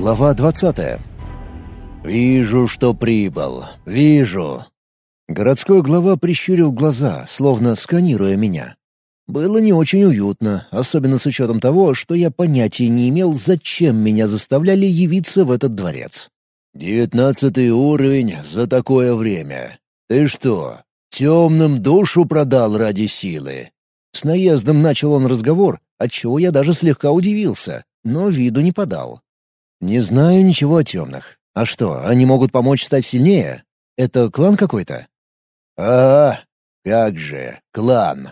Глава двадцатая. «Вижу, что прибыл. Вижу». Городской глава прищурил глаза, словно сканируя меня. Было не очень уютно, особенно с учетом того, что я понятия не имел, зачем меня заставляли явиться в этот дворец. «Девятнадцатый уровень за такое время. Ты что, темным душу продал ради силы?» С наездом начал он разговор, отчего я даже слегка удивился, но виду не подал. «Не знаю ничего о темных. А что, они могут помочь стать сильнее? Это клан какой-то?» «А, как же, клан.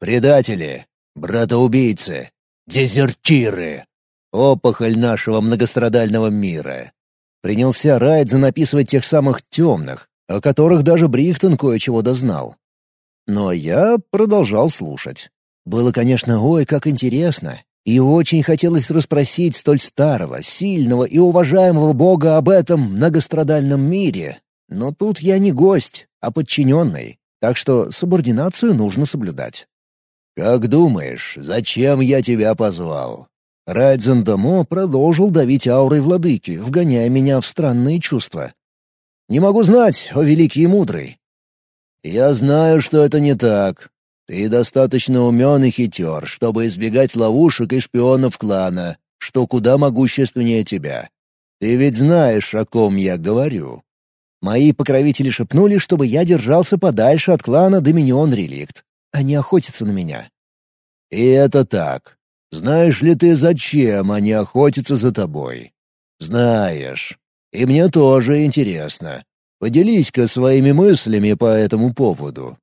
Предатели, братоубийцы, дезертиры. Опухоль нашего многострадального мира». Принялся Райдзен написывать тех самых темных, о которых даже Брихтон кое-чего дознал. Но я продолжал слушать. Было, конечно, ой, как интересно. И очень хотелось расспросить столь старого, сильного и уважаемого бога об этом многострадальном мире. Но тут я не гость, а подчиненный, так что субординацию нужно соблюдать. «Как думаешь, зачем я тебя позвал?» Райдзен Дамо продолжил давить аурой владыки, вгоняя меня в странные чувства. «Не могу знать, о великий и мудрый. «Я знаю, что это не так. Ты достаточно умен и хитер, чтобы избегать ловушек и шпионов клана, что куда могущественнее тебя. Ты ведь знаешь, о ком я говорю». Мои покровители шепнули, чтобы я держался подальше от клана Доминион Реликт. Они охотятся на меня. «И это так. Знаешь ли ты, зачем они охотятся за тобой?» «Знаешь. И мне тоже интересно. Поделись-ка своими мыслями по этому поводу».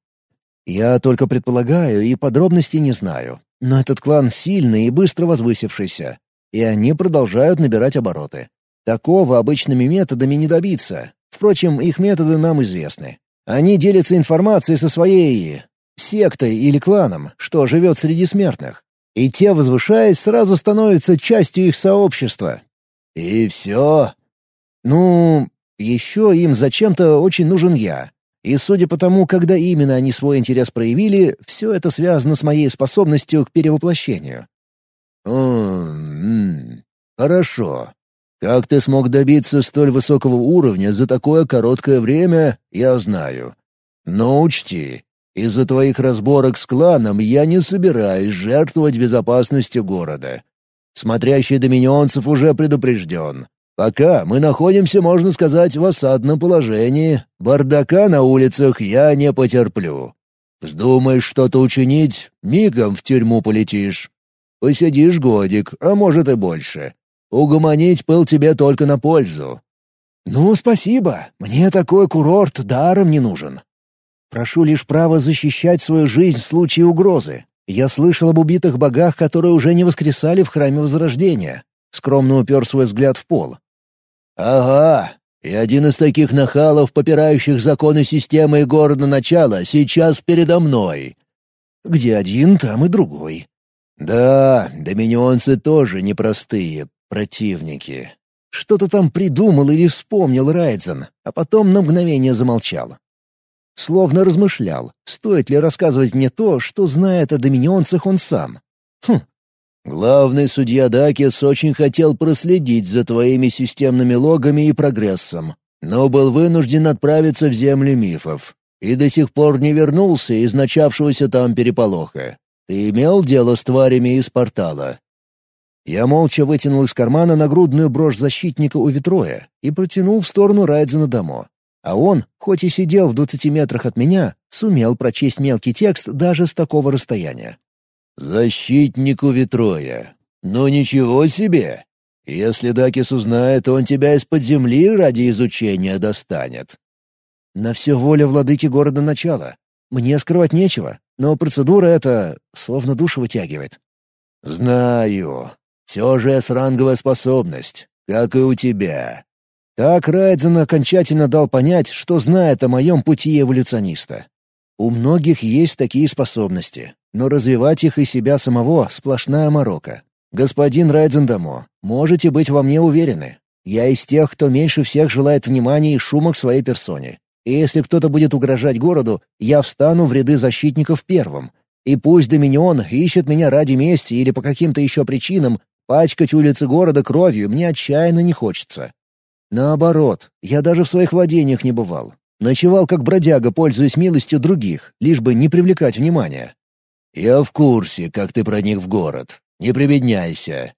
«Я только предполагаю и подробностей не знаю. Но этот клан сильный и быстро возвысившийся, и они продолжают набирать обороты. Такого обычными методами не добиться. Впрочем, их методы нам известны. Они делятся информацией со своей... сектой или кланом, что живет среди смертных. И те, возвышаясь, сразу становятся частью их сообщества. И все? Ну, еще им зачем-то очень нужен я. И судя по тому, когда именно они свой интерес проявили, все это связано с моей способностью к перевоплощению. «М-м, хорошо. Как ты смог добиться столь высокого уровня за такое короткое время, я знаю. Но учти, из-за твоих разборок с кланом я не собираюсь жертвовать безопасностью города. Смотрящий доминионцев уже предупрежден. Пока мы находимся, можно сказать, в осадном положении. Бардака на улицах я не потерплю. Вздумаешь что-то учинить, мигом в тюрьму полетишь. Посидишь годик, а может и больше. Угомонить пыл тебе только на пользу. Ну, спасибо. Мне такой курорт даром не нужен. Прошу лишь право защищать свою жизнь в случае угрозы. Я слышал об убитых богах, которые уже не воскресали в храме Возрождения. Скромно упер свой взгляд в пол. «Ага, и один из таких нахалов, попирающих законы системы и города начала, сейчас передо мной». «Где один, там и другой». «Да, доминионцы тоже непростые противники». Что-то там придумал или вспомнил Райдзен, а потом на мгновение замолчал. Словно размышлял, стоит ли рассказывать мне то, что знает о доминионцах он сам. Хм, Главный судья Дакис очень хотел проследить за твоими системными логами и прогрессом, но был вынужден отправиться в земли мифов и до сих пор не вернулся из начавшегося там переполоха. Ты имел дело с тварями из портала?» Я молча вытянул из кармана нагрудную брошь защитника у Ветроя и протянул в сторону Райдзена Дамо. А он, хоть и сидел в двадцати метрах от меня, сумел прочесть мелкий текст даже с такого расстояния. «Защитнику Ветроя. Ну ничего себе! Если Дакис узнает, он тебя из-под земли ради изучения достанет». «На все воля владыки города начала. Мне скрывать нечего, но процедура эта словно душу вытягивает». «Знаю. Все же с способность, как и у тебя». Так Райдзен окончательно дал понять, что знает о моем пути эволюциониста. У многих есть такие способности, но развивать их и себя самого — сплошная морока. Господин Райдзендамо, можете быть во мне уверены. Я из тех, кто меньше всех желает внимания и шума к своей персоне. И если кто-то будет угрожать городу, я встану в ряды защитников первым. И пусть Доминион ищет меня ради мести или по каким-то еще причинам, Пачкать улицы города кровью мне отчаянно не хочется. Наоборот, я даже в своих владениях не бывал. Ночевал как бродяга, пользуясь милостью других, лишь бы не привлекать внимания. «Я в курсе, как ты проник в город. Не прибедняйся».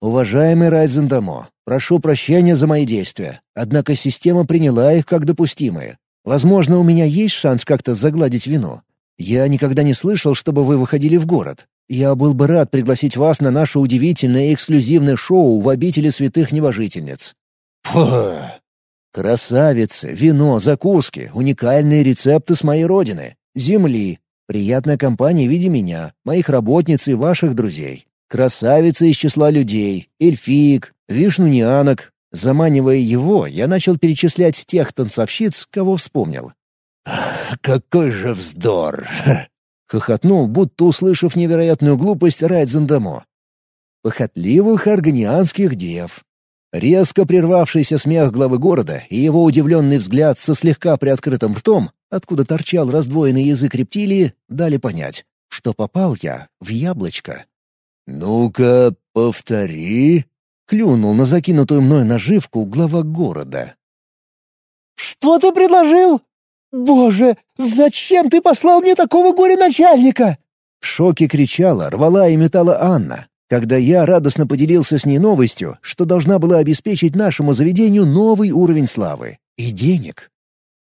«Уважаемый Райзендамо, прошу прощения за мои действия, однако система приняла их как допустимые. Возможно, у меня есть шанс как-то загладить вину. Я никогда не слышал, чтобы вы выходили в город. Я был бы рад пригласить вас на наше удивительное и эксклюзивное шоу в обители святых небожительниц». «Фу!» Красавицы, вино, закуски, уникальные рецепты с моей родины, земли, приятная компания в виде меня, моих работниц и ваших друзей. Красавицы из числа людей, эльфиек, вишнунианок. Заманивая его, я начал перечислять тех танцовщиц, кого вспомнил. «Какой же вздор!» — хохотнул, будто услышав невероятную глупость Райдзендамо. «Похотливых аргонианских дев, Резко прервавшийся смех главы города и его удивленный взгляд со слегка приоткрытым ртом, откуда торчал раздвоенный язык рептилии, дали понять, что попал я в яблочко. «Ну-ка, повтори», — клюнул на закинутую мной наживку глава города. «Что ты предложил? Боже, зачем ты послал мне такого горе-начальника?» В шоке кричала, рвала и метала Анна, когда я радостно поделился с ней новостью, что должна была обеспечить нашему заведению новый уровень славы и денег.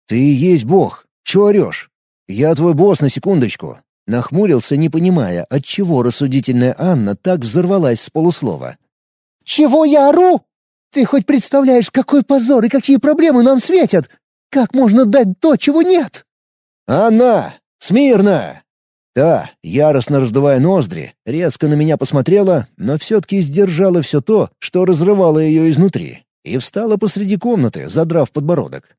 «Ты и есть бог. Чего орешь? Я твой босс на секундочку». Нахмурился, не понимая, отчего рассудительная Анна так взорвалась с полуслова. «Чего я ору? Ты хоть представляешь, какой позор и какие проблемы нам светят? Как можно дать то, чего нет?» «Анна! Смирно!» Та, яростно раздувая ноздри, резко на меня посмотрела, но все-таки сдержала все то, что разрывало ее изнутри, и встала посреди комнаты, задрав подбородок.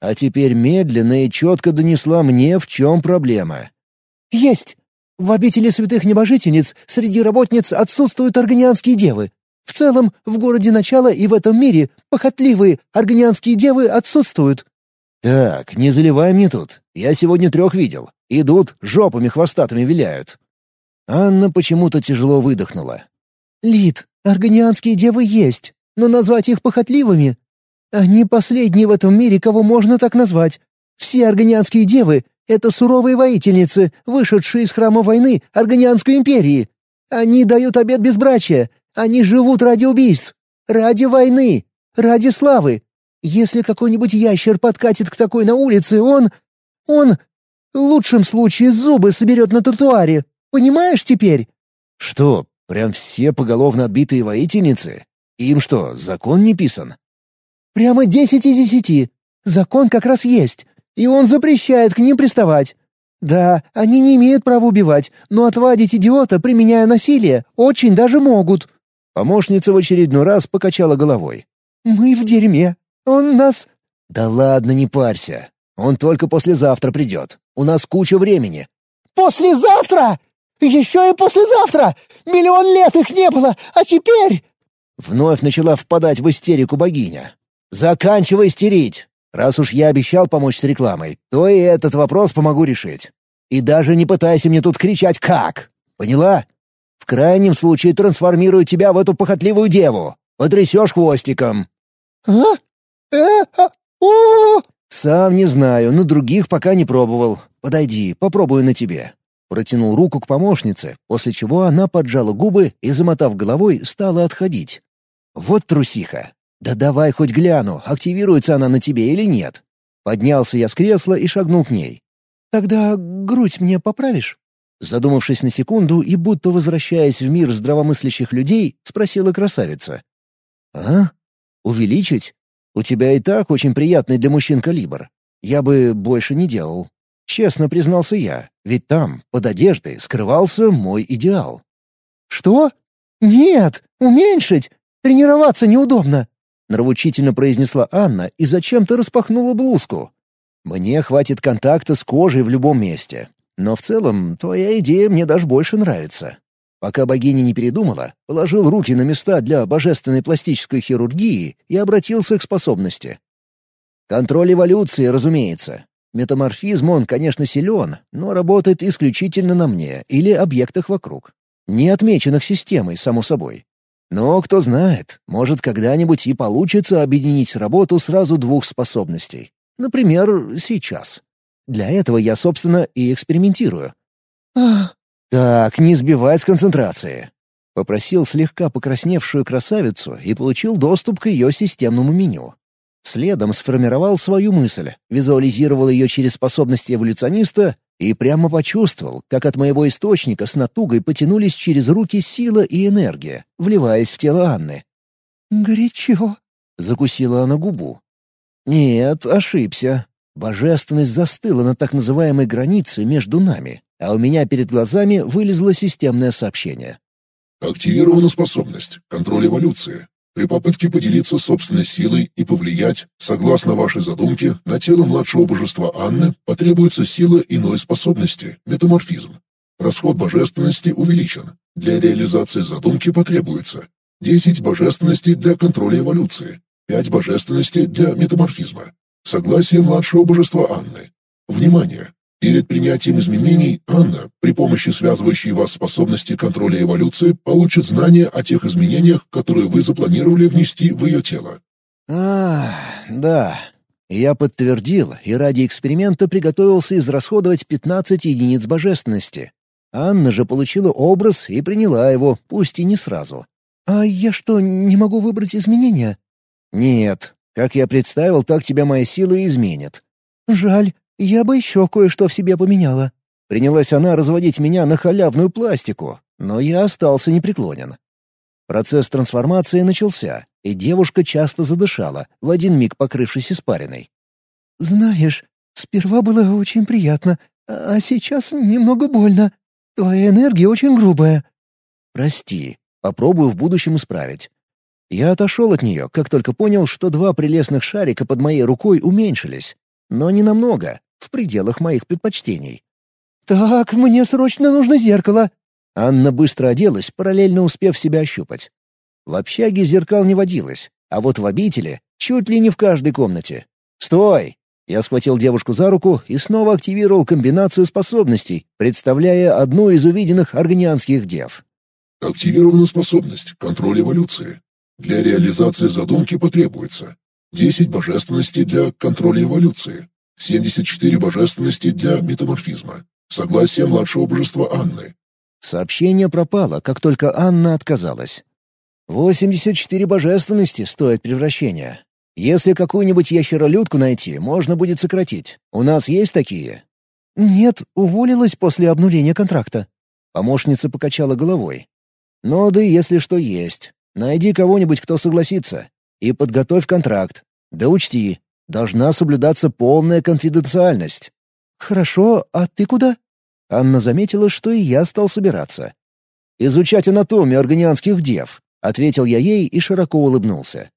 А теперь медленно и четко донесла мне, в чем проблема. «Есть! В обители святых небожительниц среди работниц отсутствуют органианские девы. В целом, в городе начала и в этом мире похотливые органианские девы отсутствуют». «Так, не заливай мне тут. Я сегодня трех видел. Идут, жопами хвостатыми виляют. Анна почему-то тяжело выдохнула. «Лид, органианские девы есть, но назвать их похотливыми? Они последние в этом мире, кого можно так назвать. Все органианские девы — это суровые воительницы, вышедшие из храма войны Органианской империи. Они дают обет безбрачия, они живут ради убийств, ради войны, ради славы. Если какой-нибудь ящер подкатит к такой на улице, он... он в лучшем случае зубы соберет на тротуаре. Понимаешь теперь?» «Что, прям все поголовно отбитые воительницы? Им что, закон не писан?» «Прямо десять из десяти. Закон как раз есть, и он запрещает к ним приставать. Да, они не имеют права убивать, но отвадить идиота, применяя насилие, очень даже могут». Помощница в очередной раз покачала головой. «Мы в дерьме. Он нас...» «Да ладно, не парься. Он только послезавтра придет. У нас куча времени». «Послезавтра? Еще и послезавтра! Миллион лет их не было, а теперь...» Вновь начала впадать в истерику богиня. «Заканчивай истерить! Раз уж я обещал помочь с рекламой, то и этот вопрос помогу решить. И даже не пытайся мне тут кричать «как!» Поняла? В крайнем случае трансформирую тебя в эту похотливую деву. Потрясешь хвостиком». «А? Э? А? О!» «Сам не знаю, но других пока не пробовал. Подойди, попробую на тебе». Протянул руку к помощнице, после чего она поджала губы и, замотав головой, стала отходить. «Вот трусиха. Да давай хоть гляну, активируется она на тебе или нет». Поднялся я с кресла и шагнул к ней. «Тогда грудь мне поправишь?» Задумавшись на секунду и будто возвращаясь в мир здравомыслящих людей, спросила красавица. «А? Увеличить? У тебя и так очень приятный для мужчин калибр. Я бы больше не делал. Честно признался я, ведь там, под одеждой, скрывался мой идеал. «Что? Нет, уменьшить! Тренироваться неудобно!» Нравучительно произнесла Анна и зачем-то распахнула блузку. «Мне хватит контакта с кожей в любом месте. Но в целом, твоя идея мне даже больше нравится. Пока богиня не передумала, положил руки на места для божественной пластической хирургии и обратился к способности. Контроль эволюции, разумеется. Метаморфизм он, конечно, силен, но работает исключительно на мне или объектах вокруг. Не отмеченных системой, само собой. Но кто знает, может когда-нибудь и получится объединить работу сразу двух способностей. Например, сейчас. Для этого я, собственно, и экспериментирую. «Так, не сбивай с концентрации». Попросил слегка покрасневшую красавицу и получил доступ к ее системному меню. Следом сформировал свою мысль, визуализировал ее через способности эволюциониста и прямо почувствовал, как от моего источника с натугой потянулись через руки сила и энергия, вливаясь в тело Анны. «Горячо», — закусила она губу. «Нет, ошибся. Божественность застыла на так называемой границе между нами, а у меня перед глазами вылезло системное сообщение. «Активирована способность. Контроль эволюции. При попытке поделиться собственной силой и повлиять, согласно вашей задумке, на тело младшего божества Анны потребуется сила иной способности – метаморфизм. Расход божественности увеличен. Для реализации задумки потребуется 10 божественностей для контроля эволюции, 5 божественностей для метаморфизма. Согласие младшего божества Анны. Внимание! Перед принятием изменений Анна, при помощи связывающей вас способности контроля эволюции, получит знания о тех изменениях, которые вы запланировали внести в ее тело. А, да. Я подтвердил и ради эксперимента приготовился израсходовать 15 единиц божественности. Анна же получила образ и приняла его, пусть и не сразу. «А я что, не могу выбрать изменения?» «Нет. Как я представил, так тебя моя сила изменит». «Жаль. «Я бы еще кое-что в себе поменяла». Принялась она разводить меня на халявную пластику, но я остался непреклонен. Процесс трансформации начался, и девушка часто задышала, в один миг покрывшись испариной. «Знаешь, сперва было очень приятно, а сейчас немного больно. Твоя энергия очень грубая». «Прости, попробую в будущем исправить». Я отошел от нее, как только понял, что два прелестных шарика под моей рукой уменьшились. Но не намного, в пределах моих предпочтений. «Так, мне срочно нужно зеркало!» Анна быстро оделась, параллельно успев себя ощупать. В общаге зеркал не водилось, а вот в обители чуть ли не в каждой комнате. «Стой!» Я схватил девушку за руку и снова активировал комбинацию способностей, представляя одну из увиденных органианских дев. Активирована способность «Контроль эволюции». Для реализации задумки потребуется 10 божественностей для контроля эволюции, 74 божественности для метаморфизма. Согласие младшего божества Анны. Сообщение пропало, как только Анна отказалась. 84 божественности стоит превращения. Если какую-нибудь ящеролюдку найти, можно будет сократить. У нас есть такие? Нет, уволилась после обнуления контракта. Помощница покачала головой. Ну да если что есть. Найди кого-нибудь, кто согласится. И подготовь контракт. Да учти, Должна соблюдаться полная конфиденциальность». «Хорошо, а ты куда?» Анна заметила, что и я стал собираться. «Изучать анатомию органианских дев», — ответил я ей и широко улыбнулся.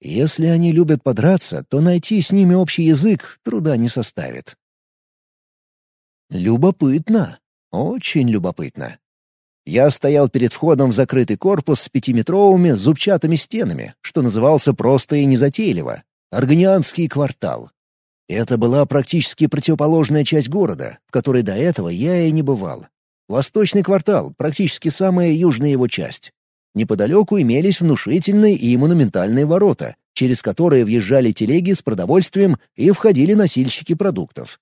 «Если они любят подраться, то найти с ними общий язык труда не составит». Любопытно. Очень любопытно. Я стоял перед входом в закрытый корпус с пятиметровыми зубчатыми стенами, что назывался просто и незатейливо Органианский квартал. Это была практически противоположная часть города, в которой до этого я и не бывал. Восточный квартал, практически самая южная его часть. Неподалеку имелись внушительные и монументальные ворота, через которые въезжали телеги с продовольствием и входили носильщики продуктов.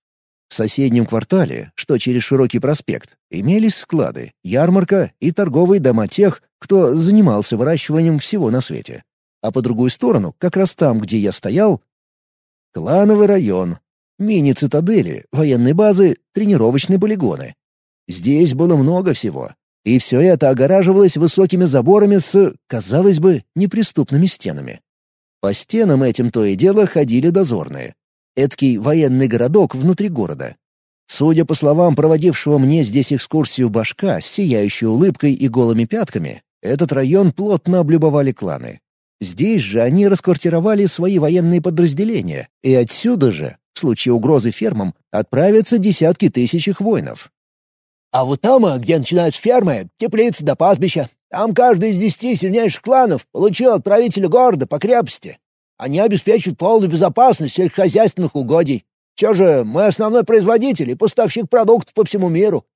В соседнем квартале, что через широкий проспект, имелись склады, ярмарка и торговые дома тех, кто занимался выращиванием всего на свете а по другую сторону, как раз там, где я стоял, клановый район, мини-цитадели, военные базы, тренировочные полигоны. Здесь было много всего, и все это огораживалось высокими заборами с, казалось бы, неприступными стенами. По стенам этим то и дело ходили дозорные. Эдкий военный городок внутри города. Судя по словам проводившего мне здесь экскурсию башка с сияющей улыбкой и голыми пятками, этот район плотно облюбовали кланы. Здесь же они расквартировали свои военные подразделения, и отсюда же, в случае угрозы фермам, отправятся десятки тысяч их воинов. «А вот там, где начинаются фермы, теплицы до пастбища, там каждый из десяти сильнейших кланов получил от правителя города по крепости. Они обеспечивают полную безопасность сельскохозяйственных угодий. Все же мы основной производитель и поставщик продуктов по всему миру».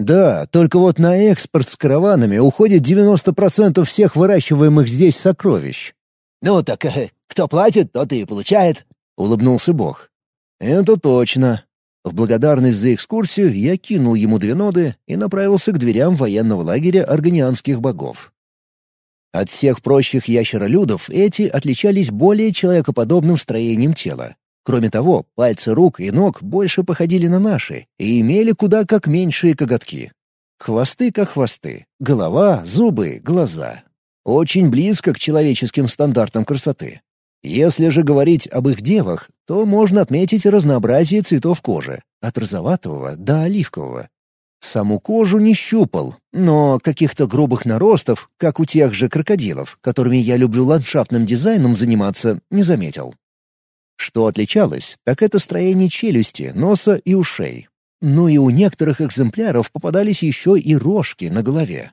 Да, только вот на экспорт с караванами уходит 90% всех выращиваемых здесь сокровищ. «Ну так э, кто платит, тот и получает», — улыбнулся Бог. «Это точно». В благодарность за экскурсию я кинул ему две ноды и направился к дверям военного лагеря органианских богов. От всех прочих ящеролюдов эти отличались более человекоподобным строением тела. Кроме того, пальцы рук и ног больше походили на наши и имели куда как меньшие коготки. Хвосты как хвосты, голова, зубы, глаза. Очень близко к человеческим стандартам красоты. Если же говорить об их девах, то можно отметить разнообразие цветов кожи, от розоватого до оливкового. Саму кожу не щупал, но каких-то грубых наростов, как у тех же крокодилов, которыми я люблю ландшафтным дизайном заниматься, не заметил. Что отличалось, так это строение челюсти, носа и ушей. Ну и у некоторых экземпляров попадались еще и рожки на голове.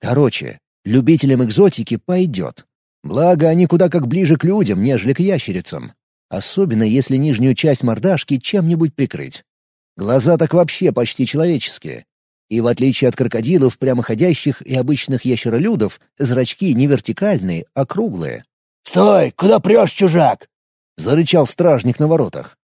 Короче, любителям экзотики пойдет. Благо, они куда как ближе к людям, нежели к ящерицам. Особенно, если нижнюю часть мордашки чем-нибудь прикрыть. Глаза так вообще почти человеческие. И в отличие от крокодилов, прямоходящих и обычных ящеролюдов, зрачки не вертикальные, а круглые. «Стой! Куда прешь, чужак?» — зарычал стражник на воротах.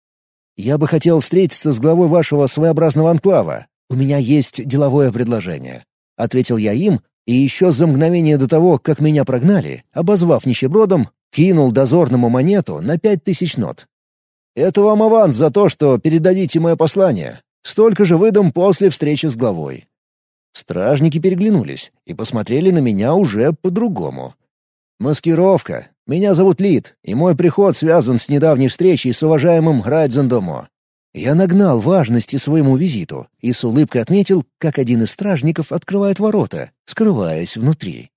«Я бы хотел встретиться с главой вашего своеобразного анклава. У меня есть деловое предложение», — ответил я им, и еще за мгновение до того, как меня прогнали, обозвав нищебродом, кинул дозорному монету на пять тысяч нот. «Это вам аванс за то, что передадите мое послание. Столько же выдам после встречи с главой». Стражники переглянулись и посмотрели на меня уже по-другому. «Маскировка. Меня зовут Лид, и мой приход связан с недавней встречей с уважаемым Райдзендомо. Я нагнал важности своему визиту и с улыбкой отметил, как один из стражников открывает ворота, скрываясь внутри.